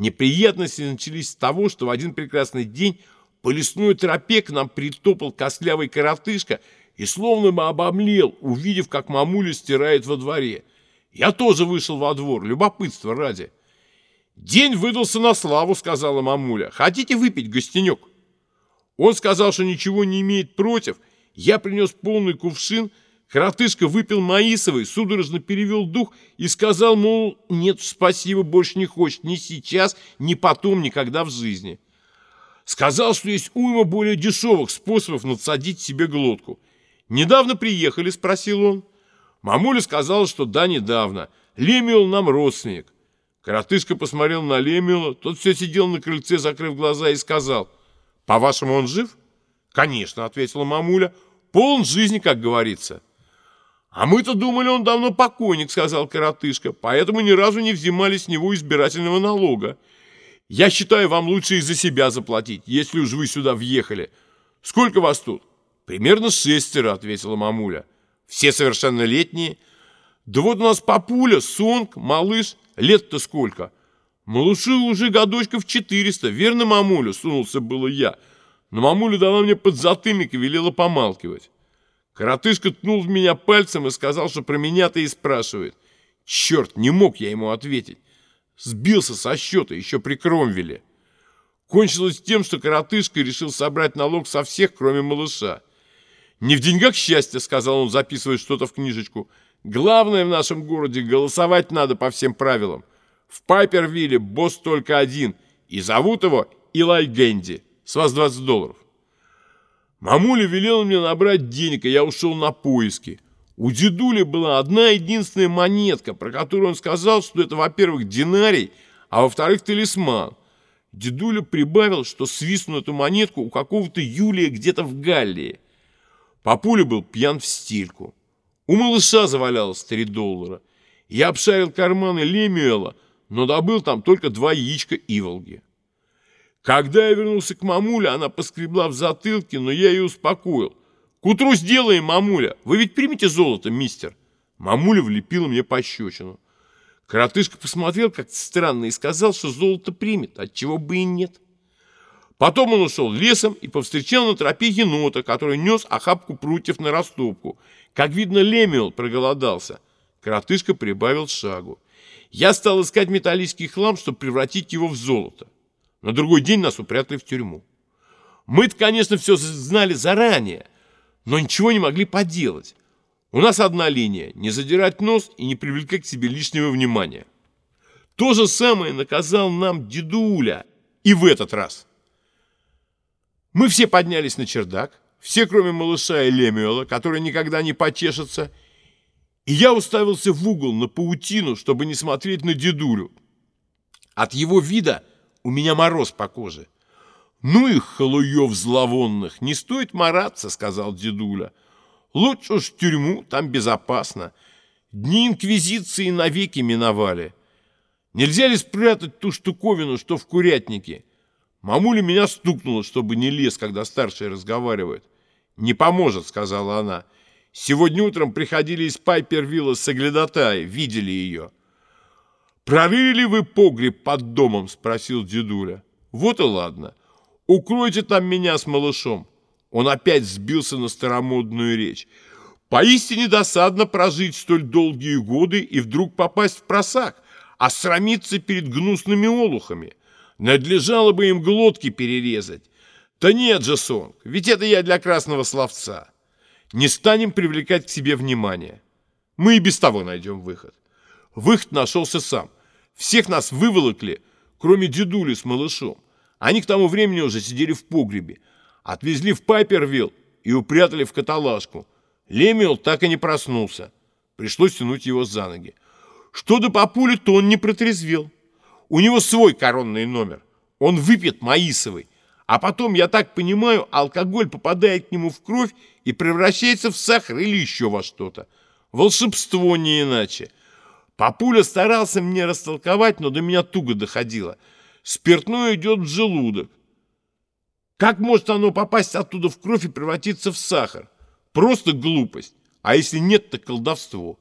Неприятности начались с того, что в один прекрасный день по лесной тропе к нам притопал костлявый коротышка и словно бы обомлел, увидев, как мамуля стирает во дворе. Я тоже вышел во двор, любопытство ради. «День выдался на славу», — сказала мамуля. «Хотите выпить гостенек?» Он сказал, что ничего не имеет против. Я принес полный кувшин. Коротышка выпил маисовый, судорожно перевел дух и сказал, мол, нет, спасибо, больше не хочет ни сейчас, ни потом, никогда в жизни. Сказал, что есть уйма более дешевых способов надсадить себе глотку. «Недавно приехали?» – спросил он. Мамуля сказала, что да, недавно. Лемиол нам родственник. Коротышка посмотрел на Лемиола, тот все сидел на крыльце, закрыв глаза, и сказал, «По-вашему, он жив?» «Конечно», — ответила мамуля, «полон жизни, как говорится». «А мы-то думали, он давно покойник», — сказал коротышка, «поэтому ни разу не взимали с него избирательного налога. Я считаю, вам лучше из-за себя заплатить, если уж вы сюда въехали. Сколько вас тут?» «Примерно шестеро», — ответила мамуля. «Все совершеннолетние?» «Да вот у нас папуля, сонг, малыш, Лет-то сколько? Малышу уже годочков 400, верно, мамуля? Сунулся было я. Но мамуля дала мне подзатыльник и велела помалкивать. Коротышка ткнул в меня пальцем и сказал, что про меня-то и спрашивает. Черт, не мог я ему ответить. Сбился со счета еще при Кромвеле. Кончилось тем, что коротышка решил собрать налог со всех, кроме малыша. «Не в деньгах счастье», — сказал он, записывая что-то в книжечку. Главное в нашем городе голосовать надо по всем правилам. В Пайпервилле босс только один, и зовут его Илай Генди. С вас 20 долларов. Мамуля велела мне набрать денег, и я ушел на поиски. У дедули была одна единственная монетка, про которую он сказал, что это, во-первых, динарий, а во-вторых, талисман. Дедуля прибавил, что свистнул эту монетку у какого-то Юлия где-то в Галлии. Папуля был пьян в стельку. У малыша завалялось три доллара. Я обшарил карманы Лемюэла, но добыл там только два яичка Иволги. Когда я вернулся к мамуле, она поскребла в затылке, но я ее успокоил. «К утру сделаем, мамуля! Вы ведь примете золото, мистер?» Мамуля влепила мне пощечину. Коротышка посмотрел как-то странно и сказал, что золото примет, отчего бы и нет. Потом он ушел лесом и повстречал на тропе енота, который нес охапку прутьев на растопку – как видно, Лемиол проголодался. Коротышка прибавил шагу. Я стал искать металлический хлам, чтобы превратить его в золото. На другой день нас упрятали в тюрьму. Мы-то, конечно, все знали заранее, но ничего не могли поделать. У нас одна линия – не задирать нос и не привлекать к себе лишнего внимания. То же самое наказал нам дедуля и в этот раз. Мы все поднялись на чердак, все, кроме малыша и Лемюэла, который никогда не почешется, и я уставился в угол на паутину, чтобы не смотреть на дедулю. От его вида у меня мороз по коже. «Ну их, халуев зловонных, не стоит мараться», — сказал дедуля. «Лучше уж в тюрьму, там безопасно. Дни инквизиции навеки миновали. Нельзя ли спрятать ту штуковину, что в курятнике?» Мамуля меня стукнула, чтобы не лез, когда старшие разговаривают. «Не поможет», — сказала она. «Сегодня утром приходили из Пайпервилла с Оглядотай, видели ее». «Прорыли ли вы погреб под домом?» — спросил дедуля. «Вот и ладно. Укройте там меня с малышом». Он опять сбился на старомодную речь. «Поистине досадно прожить столь долгие годы и вдруг попасть в просак, а срамиться перед гнусными олухами. Надлежало бы им глотки перерезать. Да нет же, Сонг, ведь это я для красного словца. Не станем привлекать к себе внимание. Мы и без того найдем выход. Выход нашелся сам. Всех нас выволокли, кроме дедули с малышом. Они к тому времени уже сидели в погребе. Отвезли в Пайпервилл и упрятали в каталажку. Лемиол так и не проснулся. Пришлось тянуть его за ноги. Что до папули, то он не протрезвел. У него свой коронный номер. Он выпьет маисовый. А потом, я так понимаю, алкоголь попадает к нему в кровь и превращается в сахар или еще во что-то. Волшебство не иначе. Папуля старался мне растолковать, но до меня туго доходило. Спиртное идет в желудок. Как может оно попасть оттуда в кровь и превратиться в сахар? Просто глупость. А если нет, то колдовство.